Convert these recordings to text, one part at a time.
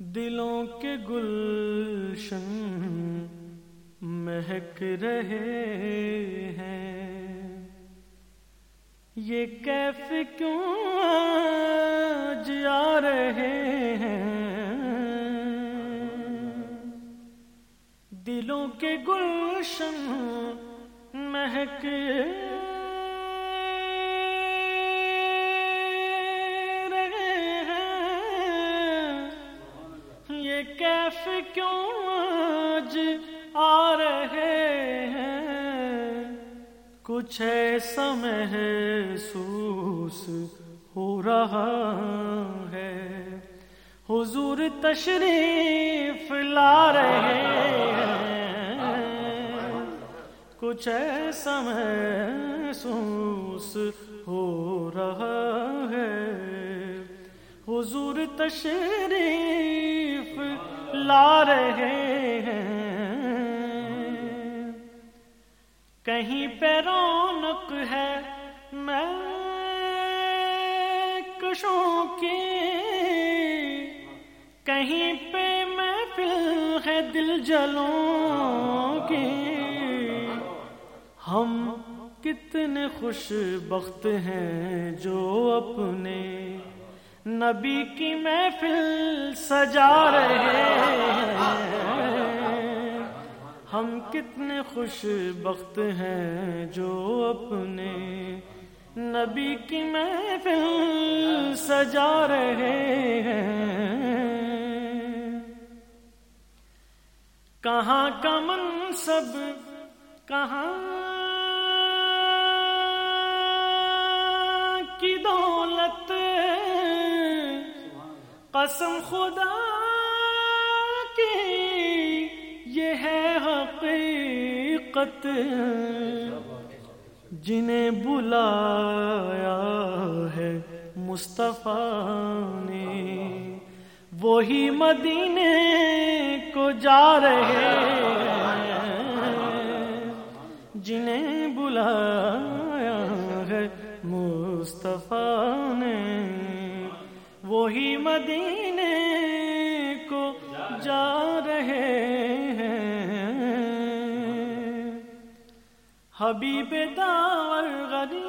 دلوں کے گلشن مہک رہے ہیں۔ یہ کیف کیوں جا رہے ہیں؟ دلوں کے گلشن مہک کیوں آج آ رہے ہیں؟ کچھ ایسا محسوس ہو رہا ہے۔ حضور تشریف لا رہے ہیں۔ کچھ ایسا محسوس ہو رہا ہے۔ حضور تشریف لا رہے ہیں۔ کہیں پہ رونق ہے میں کشوں کی۔ کہیں پہ محفل ہے دل جلوں کی۔ ہم کتنے خوش بخت ہیں جو اپنے نبی کی محفل سجا رہے ہیں۔ ہم کتنے خوش بخت ہیں جو اپنے نبی کی محفل سجا رہے ہیں۔ کہاں کا منصب، کہاں کی دولت قسم خدا کی، یہ ہے حقیقت۔ جنہیں بلایا ہے مصطفیٰ نے، وہی مدینے کو جا رہے جنہیں بلایا ہے مصطفیٰ نے۔ وہی مدینے کو جا رہے ہیں۔ حبیب دار غریب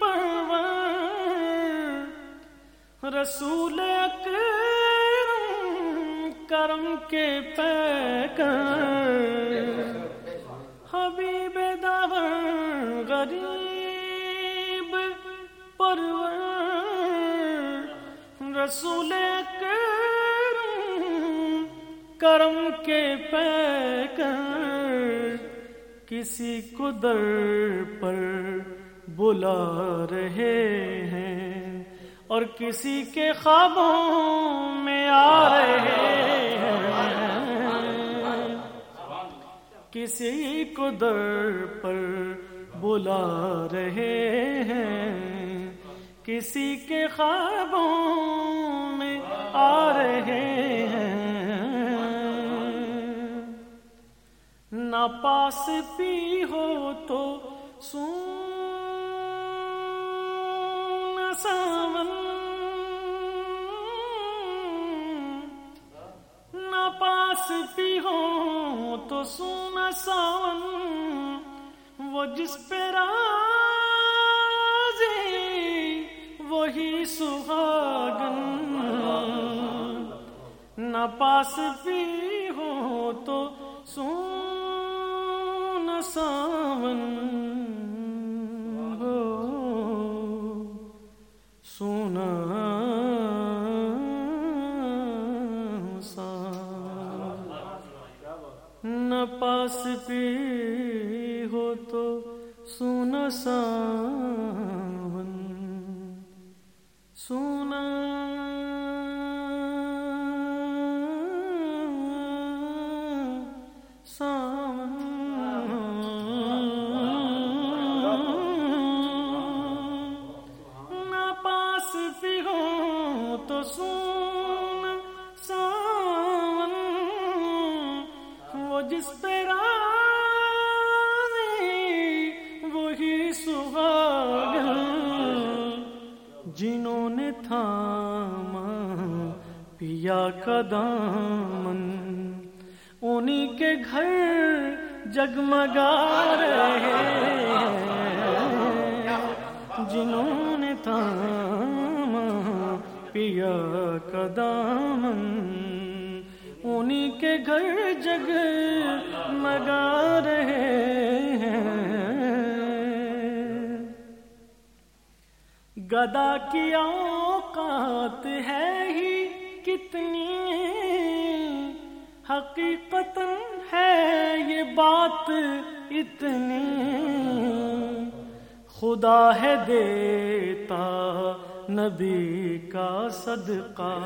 پر رسول اکرم کرم کے پیکر۔ حبیب داور غریب پرور رسول کرم کرم کے پیکر، کسی کو در پر بلا رہے ہیں اور کسی کے خوابوں میں آ رہے ہیں۔ کسی کو در پر بلا رہے ہیں کسی کے خوابوں میں آ رہے ہیں۔ نہ پاس پی ہو تو سون سامن نہ پاس پی ہو تو سونا ساون۔ وہ جس پہ راہ وہی سہاگن۔ نہ پاس بھی ہو تو سون ساون۔ ہو۔ سونا نہ پاس پی ہو تو سونا ساون۔ ہو سون وہ جس پہ وہی سہاگ جنہوں نے تھاما پیا کا دامن، انہی کے گھر جگمگا رہے جنہوں نے تھام پیا کا دامن انہی کے گھر جگ مگا رہے گدا کی اوقات ہے ہی کتنی، حقیقت ہے یہ بات اتنی۔ خدا ہے دیتا نبی کا صدقہ،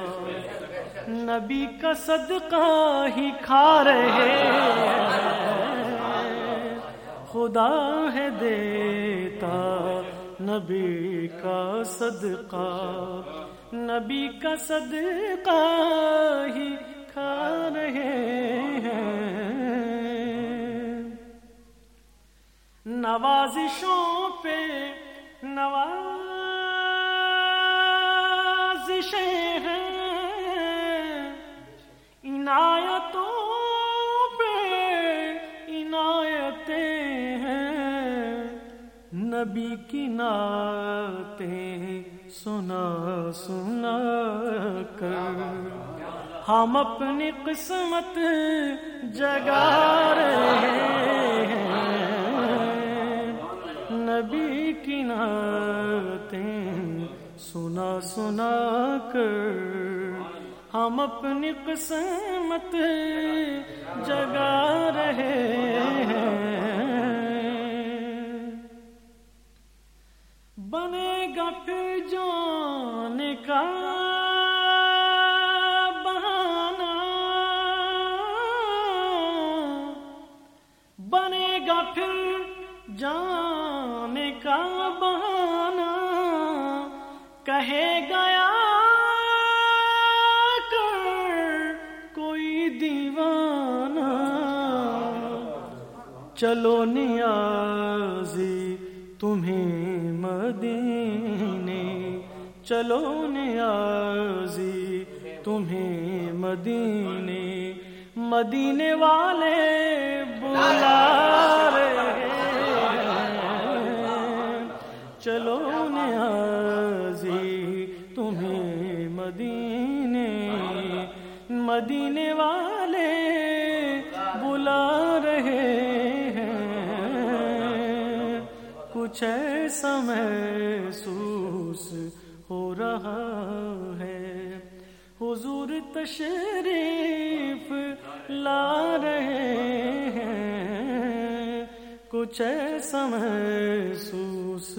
نبی کا صدقہ ہی کھا رہے خدا ہے دیتا نبی کا صدقہ، نبی کا صدقہ ہی کھا رہے ہیں۔ نوازشوں پہ نواز نوازشیں ہیں۔ عنایتوں پہ عنایتیں نبی کی نعتیں سنا سنا کر۔ ہم اپنی قسمت جگا رہے ہیں۔ نبی کی نعتیں سنا سنا کر، ہم اپنی قسمت جگا رہے ہیں۔ بنے گا پھر جان کا بہانا بنے گا پھر جان دیوانہ۔ چلو نیازی تمہیں مدینے۔ چلو نیازی تمہیں مدینے۔ مدینے والے بلا رہے چلو نیازی تمہیں مدینے۔ مدینے والے کچھ ایسا محسوس ہو رہا ہے۔ حضور تشریف لا رہے ہیں۔ کچھ ایسا محسوس